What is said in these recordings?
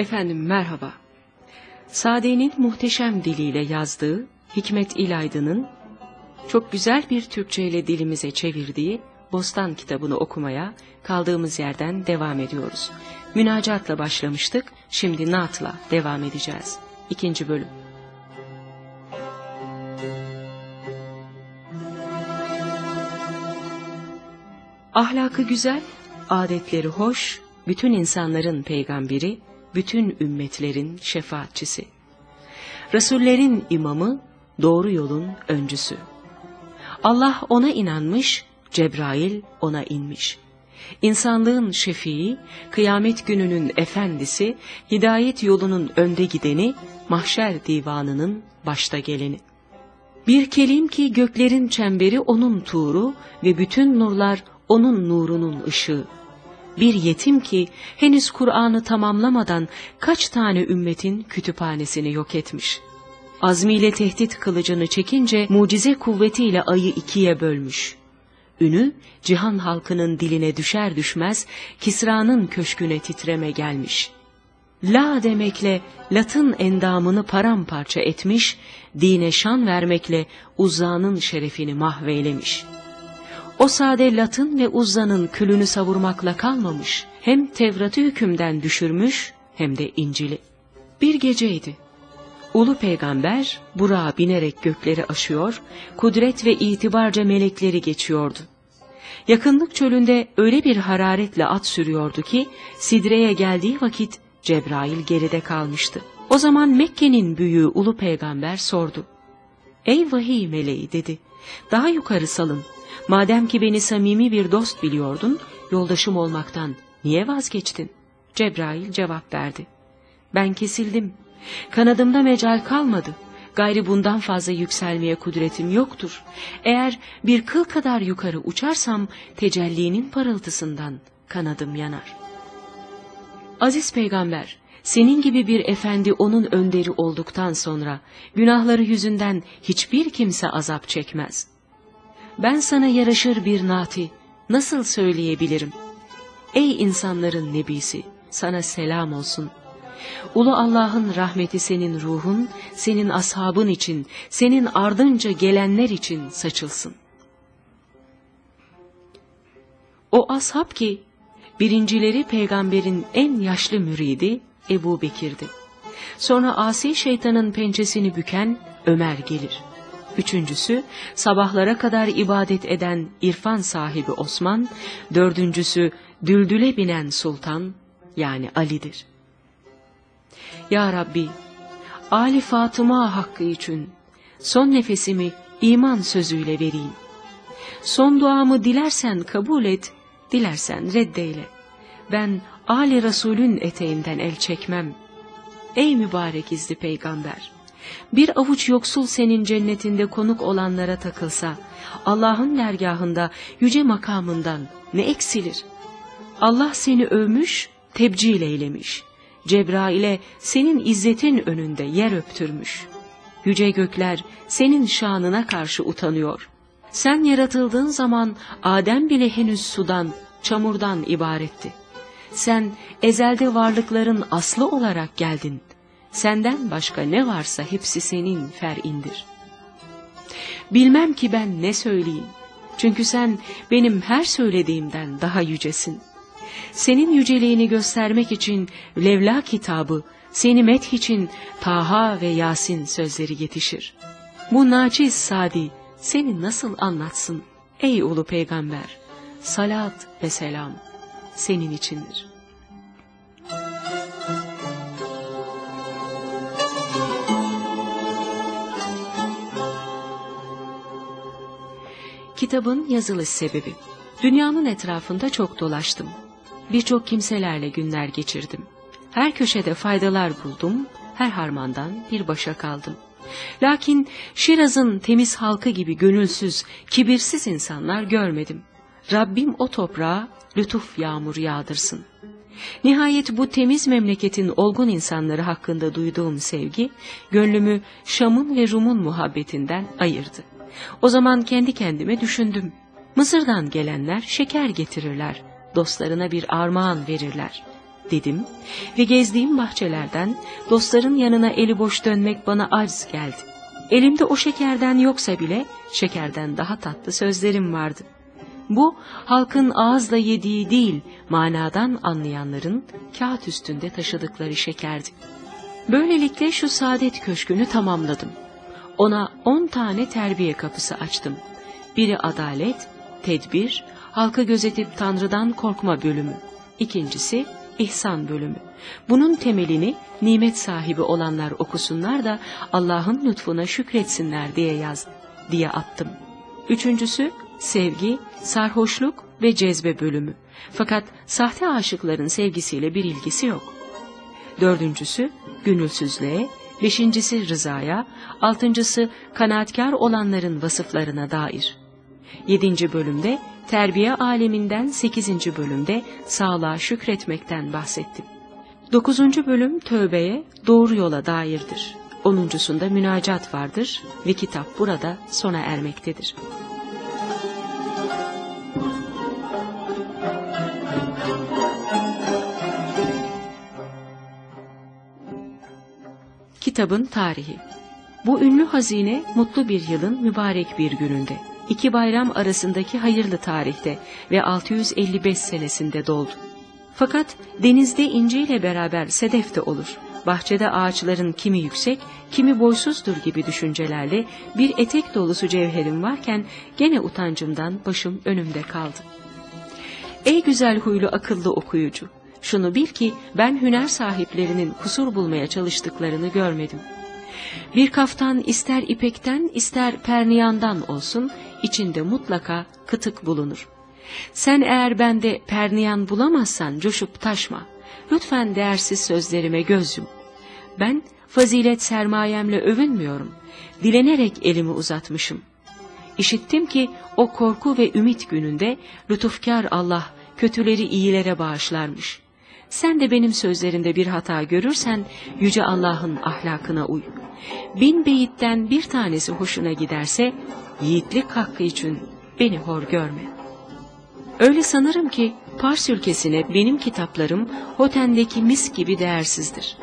Efendim merhaba. Sade'nin muhteşem diliyle yazdığı Hikmet İlaydın'ın çok güzel bir Türkçe ile dilimize çevirdiği Bostan kitabını okumaya kaldığımız yerden devam ediyoruz. Münacatla başlamıştık, şimdi naatla devam edeceğiz. İkinci bölüm. Ahlakı güzel, adetleri hoş, bütün insanların peygamberi, bütün ümmetlerin şefaatçisi. Resullerin imamı, doğru yolun öncüsü. Allah ona inanmış, Cebrail ona inmiş. İnsanlığın şefii, kıyamet gününün efendisi, hidayet yolunun önde gideni, mahşer divanının başta geleni. Bir kelim ki göklerin çemberi onun tuğru ve bütün nurlar onun nurunun ışığı. Bir yetim ki henüz Kur'an'ı tamamlamadan kaç tane ümmetin kütüphanesini yok etmiş. Azmiyle tehdit kılıcını çekince mucize kuvvetiyle ayı ikiye bölmüş. Ünü cihan halkının diline düşer düşmez Kisra'nın köşküne titreme gelmiş. La demekle Lat'ın endamını paramparça etmiş, dine şan vermekle Uzza'nın şerefini mahveylemiş.'' O sade Lat'ın ve Uzza'nın külünü savurmakla kalmamış, hem Tevrat'ı hükümden düşürmüş hem de İncil'i. Bir geceydi. Ulu peygamber Burak'a binerek gökleri aşıyor, kudret ve itibarca melekleri geçiyordu. Yakınlık çölünde öyle bir hararetle at sürüyordu ki, Sidre'ye geldiği vakit Cebrail geride kalmıştı. O zaman Mekke'nin büyüğü Ulu peygamber sordu. Ey vahiy meleği dedi, daha yukarı salın, Madem ki beni samimi bir dost biliyordun, yoldaşım olmaktan niye vazgeçtin? Cebrail cevap verdi. Ben kesildim. Kanadımda mecal kalmadı. Gayri bundan fazla yükselmeye kudretim yoktur. Eğer bir kıl kadar yukarı uçarsam tecellinin parıltısından kanadım yanar. Aziz peygamber, senin gibi bir efendi onun önderi olduktan sonra günahları yüzünden hiçbir kimse azap çekmez ben sana yaraşır bir nati nasıl söyleyebilirim? Ey insanların nebisi, sana selam olsun. Ulu Allah'ın rahmeti senin ruhun, senin ashabın için, senin ardınca gelenler için saçılsın. O ashab ki, birincileri peygamberin en yaşlı müridi Ebu Bekir'di. Sonra asi şeytanın pençesini büken Ömer gelir. Üçüncüsü sabahlara kadar ibadet eden irfan sahibi Osman, dördüncüsü düldüle binen sultan yani Ali'dir. Ya Rabbi, Ali Fatıma hakkı için son nefesimi iman sözüyle vereyim. Son duamı dilersen kabul et, dilersen reddeyle. Ben Ali Resul'ün eteğinden el çekmem. Ey mübarek izli peygamber! Bir avuç yoksul senin cennetinde konuk olanlara takılsa, Allah'ın dergahında yüce makamından ne eksilir? Allah seni övmüş, tebcil eylemiş. Cebrail'e senin izzetin önünde yer öptürmüş. Yüce gökler senin şanına karşı utanıyor. Sen yaratıldığın zaman Adem bile henüz sudan, çamurdan ibaretti. Sen ezelde varlıkların aslı olarak geldin. Senden başka ne varsa hepsi senin fer'indir. Bilmem ki ben ne söyleyeyim. Çünkü sen benim her söylediğimden daha yücesin. Senin yüceliğini göstermek için Levla kitabı, seni meth için Taha ve Yasin sözleri yetişir. Bu naçiz Sadi seni nasıl anlatsın ey ulu peygamber? Salat ve selam senin içindir. Kitabın yazılış sebebi. Dünyanın etrafında çok dolaştım. Birçok kimselerle günler geçirdim. Her köşede faydalar buldum, her harmandan bir başa kaldım. Lakin Şiraz'ın temiz halkı gibi gönülsüz, kibirsiz insanlar görmedim. Rabbim o toprağa lütuf yağmur yağdırsın. Nihayet bu temiz memleketin olgun insanları hakkında duyduğum sevgi, gönlümü Şam'ın ve Rum'un muhabbetinden ayırdı. O zaman kendi kendime düşündüm. Mısır'dan gelenler şeker getirirler, dostlarına bir armağan verirler. dedim ve gezdiğim bahçelerden dostların yanına eli boş dönmek bana arz geldi. Elimde o şekerden yoksa bile şekerden daha tatlı sözlerim vardı. Bu halkın ağızla yediği değil manadan anlayanların kağıt üstünde taşıdıkları şekerdi. Böylelikle şu saadet köşkünü tamamladım. Ona on tane terbiye kapısı açtım. Biri adalet, tedbir, halkı gözetip Tanrı'dan korkma bölümü. İkincisi ihsan bölümü. Bunun temelini nimet sahibi olanlar okusunlar da Allah'ın lütfuna şükretsinler diye yazdım, diye attım. Üçüncüsü sevgi, sarhoşluk ve cezbe bölümü. Fakat sahte aşıkların sevgisiyle bir ilgisi yok. Dördüncüsü gönülsüzlüğe, beşincisi rızaya, altıncısı kanaatkar olanların vasıflarına dair. Yedinci bölümde terbiye aleminden sekizinci bölümde sağlığa şükretmekten bahsettim. Dokuzuncu bölüm tövbeye, doğru yola dairdir. Onuncusunda münacat vardır ve kitap burada sona ermektedir. Kitabın tarihi Bu ünlü hazine mutlu bir yılın mübarek bir gününde, iki bayram arasındaki hayırlı tarihte ve 655 senesinde doldu. Fakat denizde inciyle beraber sedef de olur. Bahçede ağaçların kimi yüksek, kimi boysuzdur gibi düşüncelerle bir etek dolusu cevherim varken gene utancımdan başım önümde kaldı. Ey güzel huylu akıllı okuyucu! Şunu bil ki ben hüner sahiplerinin kusur bulmaya çalıştıklarını görmedim. Bir kaftan ister ipekten ister perniyandan olsun içinde mutlaka kıtık bulunur. Sen eğer bende perniyan bulamazsan coşup taşma. Lütfen değersiz sözlerime göz yum. Ben fazilet sermayemle övünmüyorum. Dilenerek elimi uzatmışım. İşittim ki o korku ve ümit gününde lütufkar Allah kötüleri iyilere bağışlarmış. Sen de benim sözlerimde bir hata görürsen Yüce Allah'ın ahlakına uy. Bin beyitten bir tanesi hoşuna giderse yiğitlik hakkı için beni hor görme. Öyle sanırım ki Pars ülkesine benim kitaplarım Hoten'deki mis gibi değersizdir.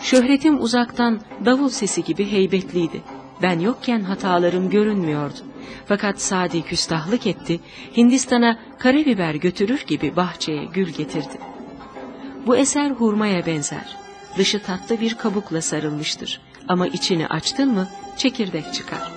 Şöhretim uzaktan davul sesi gibi heybetliydi. Ben yokken hatalarım görünmüyordu. Fakat Sadi küstahlık etti, Hindistan'a karabiber götürür gibi bahçeye gül getirdi. Bu eser hurmaya benzer. Dışı tatlı bir kabukla sarılmıştır. Ama içini açtın mı çekirdek çıkar.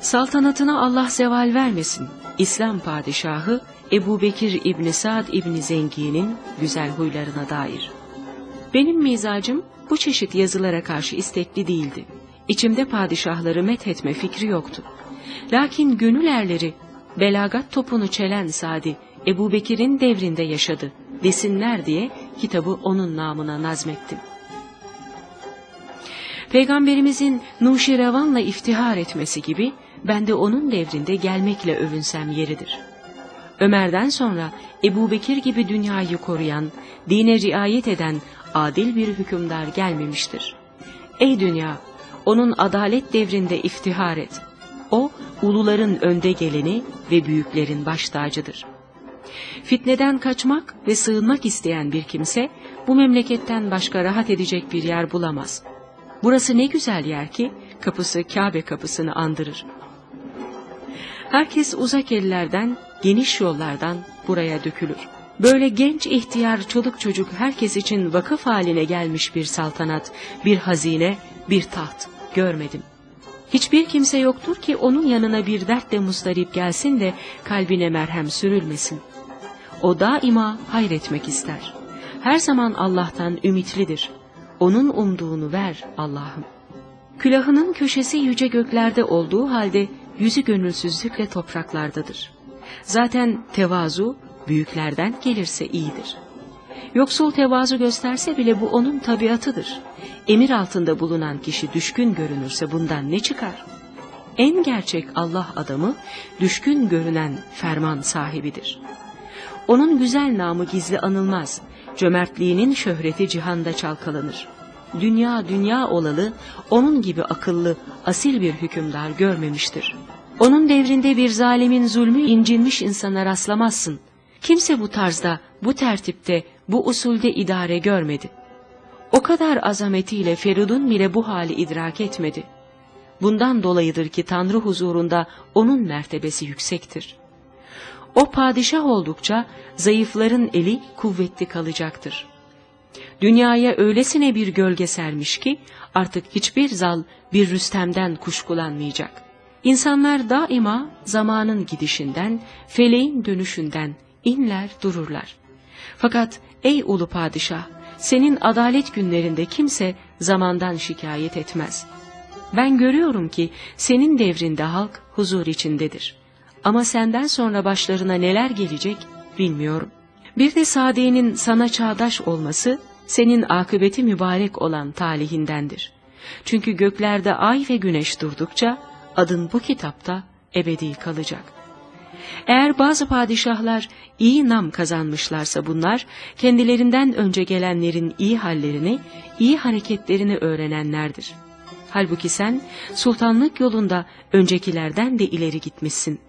Saltanatına Allah zeval vermesin. İslam padişahı Ebu Bekir İbni Sa'd İbni Zengi'nin güzel huylarına dair. Benim mizacım bu çeşit yazılara karşı istekli değildi. İçimde padişahları methetme fikri yoktu. Lakin gönül erleri belagat topunu çelen Sadi Ebu Bekir'in devrinde yaşadı desinler diye kitabı onun namına nazmettim. Peygamberimizin Nuşirevan'la iftihar etmesi gibi ben de onun devrinde gelmekle övünsem yeridir. Ömer'den sonra Ebu Bekir gibi dünyayı koruyan, dine riayet eden adil bir hükümdar gelmemiştir. Ey dünya! Onun adalet devrinde iftihar et. O, uluların önde geleni ve büyüklerin baş tacıdır. Fitneden kaçmak ve sığınmak isteyen bir kimse, bu memleketten başka rahat edecek bir yer bulamaz. Burası ne güzel yer ki, kapısı Kabe kapısını andırır. Herkes uzak ellerden, geniş yollardan buraya dökülür. Böyle genç ihtiyar çoluk çocuk herkes için vakıf haline gelmiş bir saltanat, bir hazine, bir taht görmedim. Hiçbir kimse yoktur ki onun yanına bir dertle mustarip gelsin de kalbine merhem sürülmesin. O daima hayretmek ister. Her zaman Allah'tan ümitlidir. Onun umduğunu ver Allah'ım. Külahının köşesi yüce göklerde olduğu halde yüzü gönülsüzlükle topraklardadır. Zaten tevazu büyüklerden gelirse iyidir. Yoksul tevazu gösterse bile bu onun tabiatıdır emir altında bulunan kişi düşkün görünürse bundan ne çıkar? En gerçek Allah adamı düşkün görünen ferman sahibidir. Onun güzel namı gizli anılmaz, cömertliğinin şöhreti cihanda çalkalanır. dünya dünya olalı, onun gibi akıllı, asil bir hükümdar görmemiştir. Onun devrinde bir zalimin zulmü incinmiş insana rastlamazsın. Kimse bu tarzda, bu tertipte, bu usulde idare görmedi. O kadar azametiyle Feridun bile bu hali idrak etmedi. Bundan dolayıdır ki Tanrı huzurunda onun mertebesi yüksektir. O padişah oldukça zayıfların eli kuvvetli kalacaktır. Dünyaya öylesine bir gölge sermiş ki artık hiçbir zal bir Rüstem'den kuşkulanmayacak. İnsanlar daima zamanın gidişinden, feleğin dönüşünden inler dururlar. Fakat ey ulu padişah, senin adalet günlerinde kimse zamandan şikayet etmez. Ben görüyorum ki senin devrinde halk huzur içindedir. Ama senden sonra başlarına neler gelecek bilmiyorum. Bir de Sade'nin sana çağdaş olması senin akıbeti mübarek olan talihindendir. Çünkü göklerde ay ve güneş durdukça adın bu kitapta ebedi kalacak. Eğer bazı padişahlar iyi nam kazanmışlarsa bunlar, kendilerinden önce gelenlerin iyi hallerini, iyi hareketlerini öğrenenlerdir. Halbuki sen sultanlık yolunda öncekilerden de ileri gitmişsin.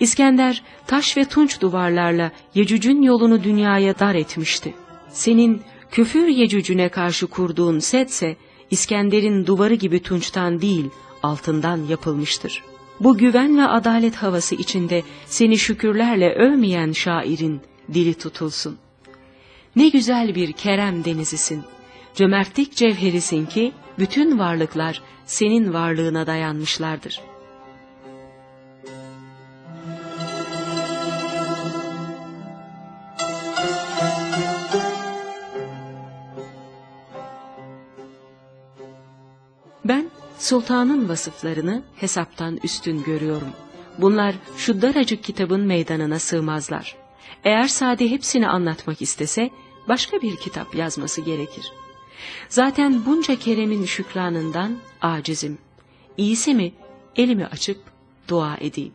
İskender taş ve tunç duvarlarla Yecüc'ün yolunu dünyaya dar etmişti. Senin küfür Yecüc'üne karşı kurduğun setse İskender'in duvarı gibi tunçtan değil altından yapılmıştır. Bu güven ve adalet havası içinde seni şükürlerle övmeyen şairin dili tutulsun. Ne güzel bir kerem denizisin, cömertlik cevherisin ki bütün varlıklar senin varlığına dayanmışlardır.'' Sultanın vasıflarını hesaptan üstün görüyorum. Bunlar şu daracık kitabın meydanına sığmazlar. Eğer Sade hepsini anlatmak istese başka bir kitap yazması gerekir. Zaten bunca keremin şükranından acizim. İyisi mi elimi açıp dua edeyim.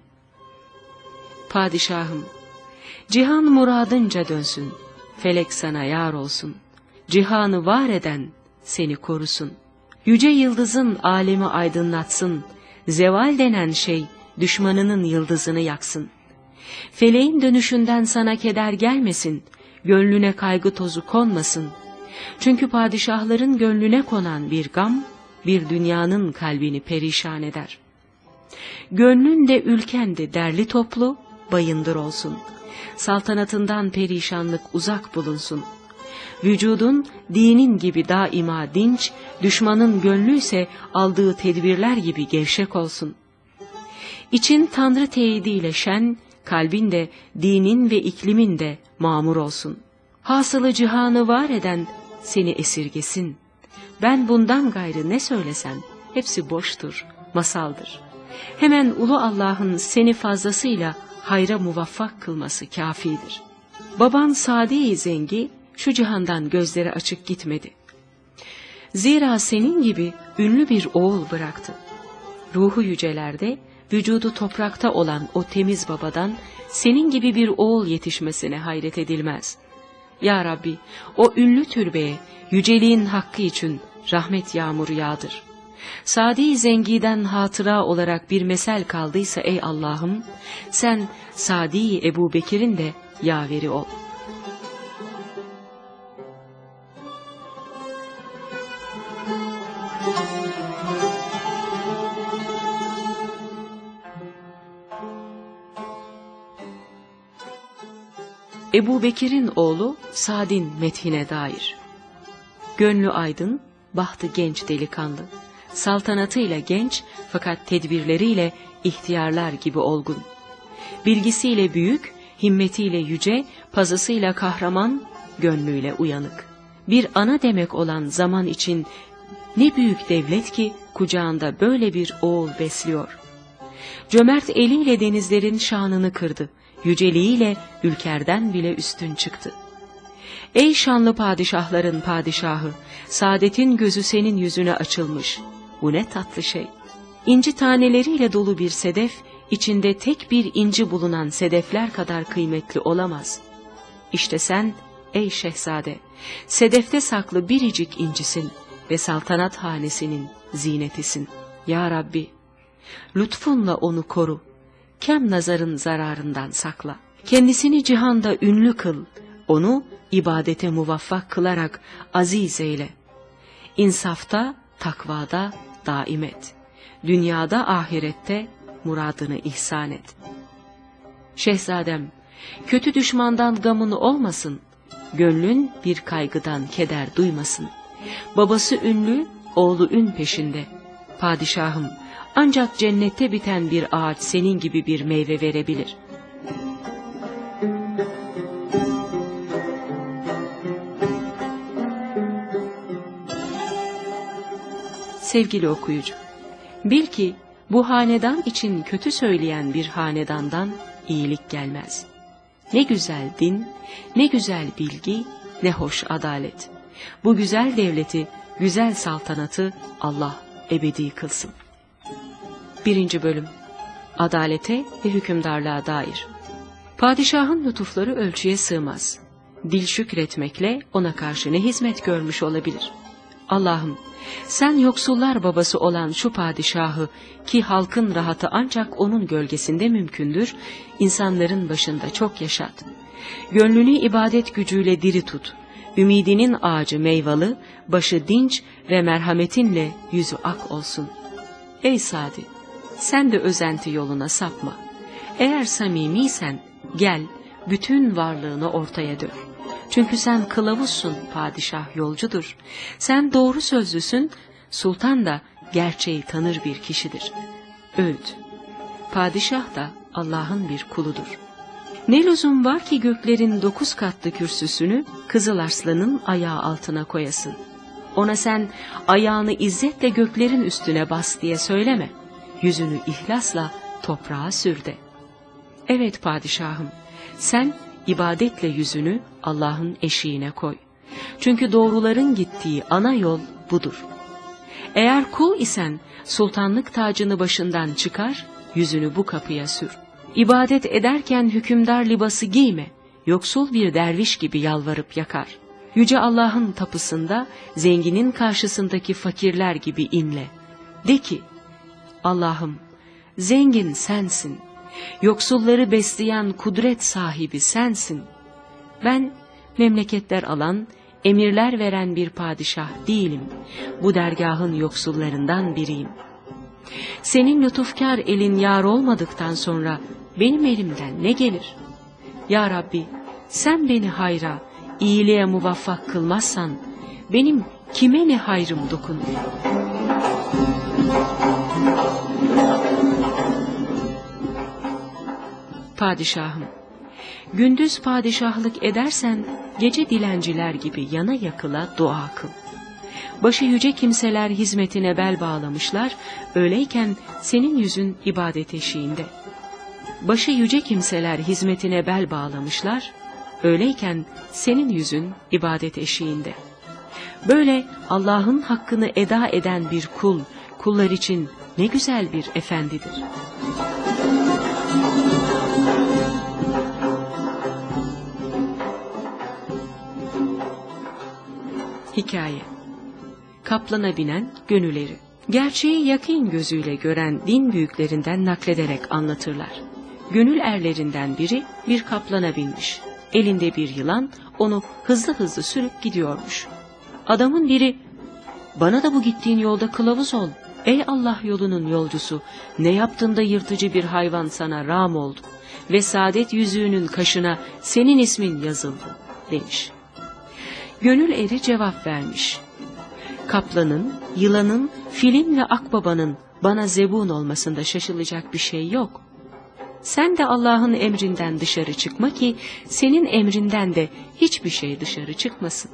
Padişahım, cihan muradınca dönsün, felek sana yar olsun. Cihanı var eden seni korusun.'' Yüce yıldızın alemi aydınlatsın, zeval denen şey düşmanının yıldızını yaksın. Feleğin dönüşünden sana keder gelmesin, gönlüne kaygı tozu konmasın. Çünkü padişahların gönlüne konan bir gam, bir dünyanın kalbini perişan eder. Gönlün de ülken de derli toplu, bayındır olsun. Saltanatından perişanlık uzak bulunsun.'' Vücudun dinin gibi daima dinç, düşmanın gönlü ise aldığı tedbirler gibi gevşek olsun. İçin Tanrı teyidiyle şen, kalbin de dinin ve iklimin de mamur olsun. Hasılı cihanı var eden seni esirgesin. Ben bundan gayrı ne söylesem hepsi boştur, masaldır. Hemen ulu Allah'ın seni fazlasıyla hayra muvaffak kılması kafidir. Baban Sadi Zengi şu cihandan gözleri açık gitmedi. Zira senin gibi ünlü bir oğul bıraktı. Ruhu yücelerde, vücudu toprakta olan o temiz babadan senin gibi bir oğul yetişmesine hayret edilmez. Ya Rabbi, o ünlü türbeye yüceliğin hakkı için rahmet yağmuru yağdır. Sadi Zengi'den hatıra olarak bir mesel kaldıysa ey Allah'ım, sen Sadi Ebu Bekir'in de yaveri ol.'' Ebu Bekir'in oğlu Sad'in methine dair. Gönlü aydın, bahtı genç delikanlı. Saltanatıyla genç fakat tedbirleriyle ihtiyarlar gibi olgun. Bilgisiyle büyük, himmetiyle yüce, pazısıyla kahraman, gönlüyle uyanık. Bir ana demek olan zaman için ne büyük devlet ki kucağında böyle bir oğul besliyor. Cömert eliyle denizlerin şanını kırdı yüceliğiyle ülkerden bile üstün çıktı. Ey şanlı padişahların padişahı, saadetin gözü senin yüzüne açılmış. Bu ne tatlı şey. İnci taneleriyle dolu bir sedef, içinde tek bir inci bulunan sedefler kadar kıymetli olamaz. İşte sen ey şehzade, sedefte saklı biricik incisin ve saltanat hanesinin zinetisin. Ya Rabbi, lütfunla onu koru, kem nazarın zararından sakla. Kendisini cihanda ünlü kıl, onu ibadete muvaffak kılarak aziz eyle. İnsafta, takvada daim et. Dünyada ahirette muradını ihsan et. Şehzadem, kötü düşmandan gamın olmasın, gönlün bir kaygıdan keder duymasın. Babası ünlü, oğlu ün peşinde. Padişahım, ancak cennette biten bir ağaç senin gibi bir meyve verebilir. Sevgili okuyucu, bil ki bu hanedan için kötü söyleyen bir hanedandan iyilik gelmez. Ne güzel din, ne güzel bilgi, ne hoş adalet. Bu güzel devleti, güzel saltanatı Allah ebedi kılsın. Birinci bölüm Adalete ve hükümdarlığa dair Padişahın lütufları ölçüye sığmaz. Dil şükretmekle ona karşı ne hizmet görmüş olabilir? Allah'ım sen yoksullar babası olan şu padişahı ki halkın rahatı ancak onun gölgesinde mümkündür, insanların başında çok yaşat. Gönlünü ibadet gücüyle diri tut. Ümidinin ağacı meyvalı, başı dinç ve merhametinle yüzü ak olsun. Ey Sadi, sen de özenti yoluna sapma. Eğer samimiysen gel, bütün varlığını ortaya dök. Çünkü sen kılavuzsun, padişah yolcudur. Sen doğru sözlüsün, sultan da gerçeği tanır bir kişidir. Öğüt, padişah da Allah'ın bir kuludur. Ne lüzum var ki göklerin dokuz katlı kürsüsünü Kızıl Arslan'ın ayağı altına koyasın. Ona sen ayağını izzetle göklerin üstüne bas diye söyleme. Yüzünü ihlasla toprağa sür de. Evet padişahım, sen ibadetle yüzünü Allah'ın eşiğine koy. Çünkü doğruların gittiği ana yol budur. Eğer kul isen sultanlık tacını başından çıkar, yüzünü bu kapıya sür. İbadet ederken hükümdar libası giyme, yoksul bir derviş gibi yalvarıp yakar. Yüce Allah'ın tapısında zenginin karşısındaki fakirler gibi inle. De ki, Allah'ım zengin sensin, Yoksulları besleyen kudret sahibi sensin. Ben memleketler alan, emirler veren bir padişah değilim. Bu dergahın yoksullarından biriyim. Senin lütufkar elin yar olmadıktan sonra benim elimden ne gelir? Ya Rabbi sen beni hayra, iyiliğe muvaffak kılmazsan benim kime ne hayrım dokunur? Padişahım, gündüz padişahlık edersen gece dilenciler gibi yana yakıla dua kıl. Başı yüce kimseler hizmetine bel bağlamışlar, öyleyken senin yüzün ibadet eşiğinde. Başı yüce kimseler hizmetine bel bağlamışlar, öyleyken senin yüzün ibadet eşiğinde. Böyle Allah'ın hakkını eda eden bir kul, kullar için ne güzel bir efendidir. Hikaye Kaplana binen gönülleri Gerçeği yakın gözüyle gören din büyüklerinden naklederek anlatırlar. Gönül erlerinden biri bir kaplana binmiş. Elinde bir yılan onu hızlı hızlı sürüp gidiyormuş. Adamın biri, bana da bu gittiğin yolda kılavuz ol. Ey Allah yolunun yolcusu, ne yaptığında yırtıcı bir hayvan sana ram oldu ve saadet yüzüğünün kaşına senin ismin yazıldı demiş. Gönül eri cevap vermiş. Kaplanın, yılanın, filin ve akbabanın bana zebun olmasında şaşılacak bir şey yok. Sen de Allah'ın emrinden dışarı çıkma ki senin emrinden de hiçbir şey dışarı çıkmasın.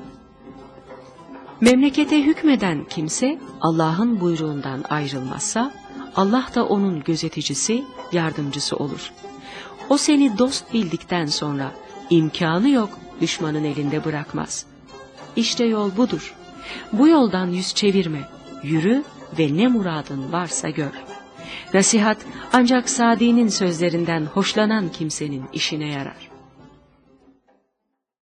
Memlekete hükmeden kimse Allah'ın buyruğundan ayrılmazsa Allah da onun gözeticisi, yardımcısı olur. O seni dost bildikten sonra imkanı yok düşmanın elinde bırakmaz.'' İşte yol budur. Bu yoldan yüz çevirme, yürü ve ne muradın varsa gör. Nasihat ancak Sadi'nin sözlerinden hoşlanan kimsenin işine yarar.